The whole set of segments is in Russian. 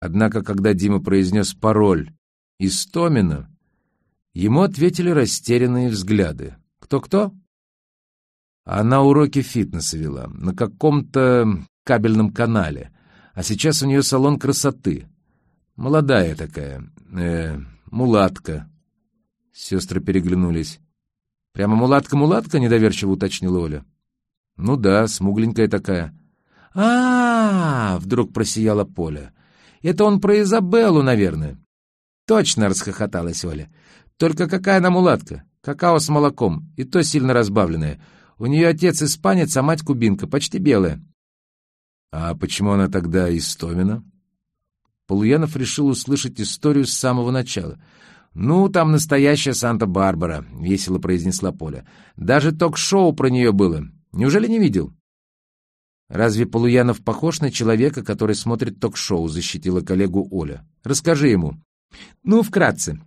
Однако, когда Дима произнес пароль «Истомина», ему ответили растерянные взгляды. «Кто-кто?» Она уроки фитнеса вела на каком-то кабельном канале, а сейчас у нее салон красоты. Молодая такая, э, мулатка. Сестры переглянулись. «Прямо мулатка-мулатка?» — недоверчиво уточнила Оля. «Ну да, смугленькая такая». А, -а, а вдруг просияла Поля. «Это он про Изабеллу, наверное». «Точно!» — расхохоталась Оля. «Только какая она мулатка? Какао с молоком, и то сильно разбавленное. У нее отец испанец, а мать кубинка, почти белая». «А почему она тогда из Томина?» Полуянов решил услышать историю с самого начала — «Ну, там настоящая Санта-Барбара», — весело произнесла Поля. «Даже ток-шоу про нее было. Неужели не видел?» «Разве Полуянов похож на человека, который смотрит ток-шоу?» — защитила коллегу Оля. «Расскажи ему». «Ну, вкратце.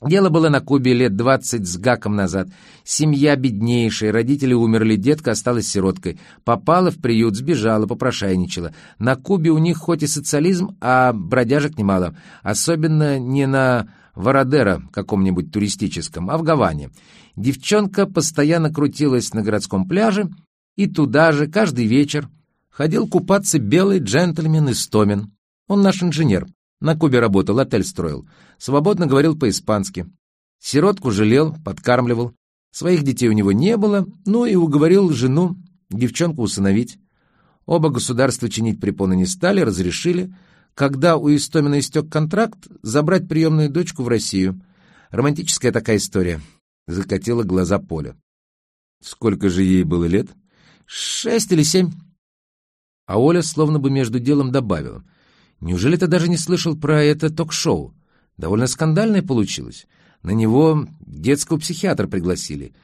Дело было на Кубе лет двадцать с гаком назад. Семья беднейшая, родители умерли, детка осталась сироткой. Попала в приют, сбежала, попрошайничала. На Кубе у них хоть и социализм, а бродяжек немало. Особенно не на Вородера каком-нибудь туристическом, а в Гаване. Девчонка постоянно крутилась на городском пляже, и туда же каждый вечер ходил купаться белый джентльмен из Томин. Он наш инженер. На Кубе работал, отель строил. Свободно говорил по-испански. Сиротку жалел, подкармливал. Своих детей у него не было, ну и уговорил жену девчонку усыновить. Оба государства чинить препоны не стали, разрешили — когда у Истомина истек контракт, забрать приемную дочку в Россию. Романтическая такая история. Закатила глаза Поля. Сколько же ей было лет? Шесть или семь. А Оля словно бы между делом добавила. Неужели ты даже не слышал про это ток-шоу? Довольно скандальное получилось. На него детского психиатра пригласили.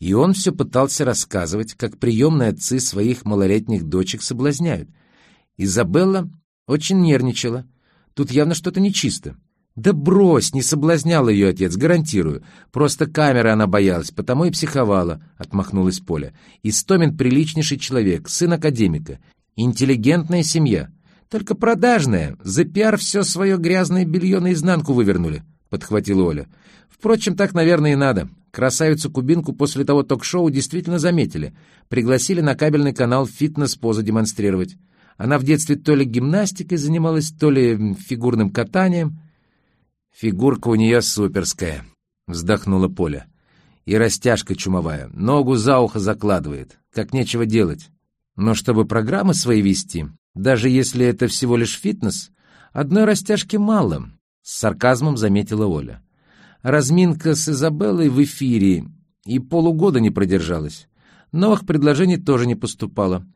И он все пытался рассказывать, как приемные отцы своих малолетних дочек соблазняют. Изабелла очень нервничала. Тут явно что-то нечисто. «Да брось, не соблазнял ее отец, гарантирую. Просто камеры она боялась, потому и психовала», — отмахнулась Поля. «Истомин приличнейший человек, сын академика. Интеллигентная семья. Только продажная. За пиар все свое грязное белье наизнанку вывернули», — подхватила Оля. «Впрочем, так, наверное, и надо. Красавицу-кубинку после того ток-шоу действительно заметили. Пригласили на кабельный канал фитнес-позы демонстрировать. Она в детстве то ли гимнастикой занималась, то ли фигурным катанием. «Фигурка у нее суперская», — вздохнула Поля. «И растяжка чумовая, ногу за ухо закладывает, как нечего делать. Но чтобы программы свои вести, даже если это всего лишь фитнес, одной растяжки мало», — с сарказмом заметила Оля. Разминка с Изабеллой в эфире и полугода не продержалась. Новых предложений тоже не поступало.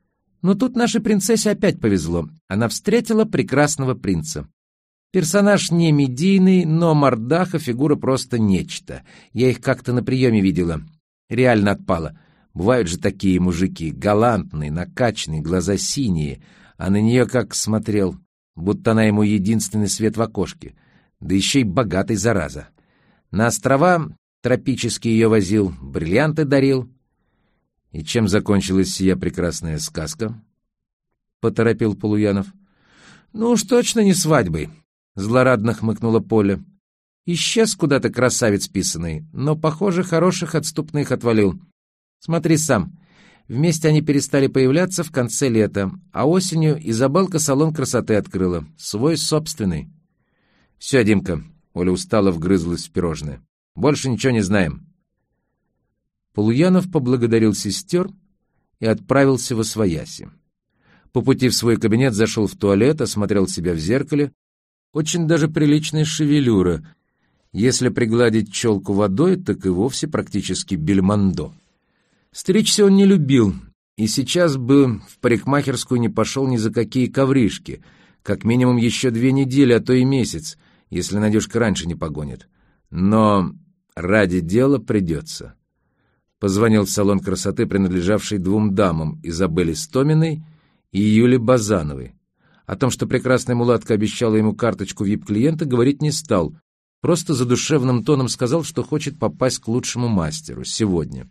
Но тут нашей принцессе опять повезло. Она встретила прекрасного принца. Персонаж не медийный, но мордаха фигура просто нечто. Я их как-то на приеме видела. Реально отпала. Бывают же такие мужики, галантные, накачанные, глаза синие, а на нее как смотрел, будто она ему единственный свет в окошке. Да еще и богатый, зараза. На острова тропические ее возил, бриллианты дарил, «И чем закончилась сия прекрасная сказка?» — поторопил Полуянов. «Ну уж точно не свадьбой», — злорадно хмыкнула Поля. «Исчез куда-то красавец писанный, но, похоже, хороших отступных отвалил. Смотри сам. Вместе они перестали появляться в конце лета, а осенью Изабелка салон красоты открыла, свой собственный». «Все, Димка», — Оля устало вгрызлась в пирожное. «Больше ничего не знаем. Полуянов поблагодарил сестер и отправился во свояси. По пути в свой кабинет зашел в туалет, осмотрел себя в зеркале. Очень даже приличная шевелюра. Если пригладить челку водой, так и вовсе практически бельмондо. Стричься он не любил, и сейчас бы в парикмахерскую не пошел ни за какие ковришки, как минимум еще две недели, а то и месяц, если Надюшка раньше не погонит. Но ради дела придется позвонил в салон красоты, принадлежавший двум дамам, Изабелле Стоминой и Юле Базановой. О том, что прекрасная мулатка обещала ему карточку вип-клиента, говорить не стал, просто задушевным тоном сказал, что хочет попасть к лучшему мастеру сегодня.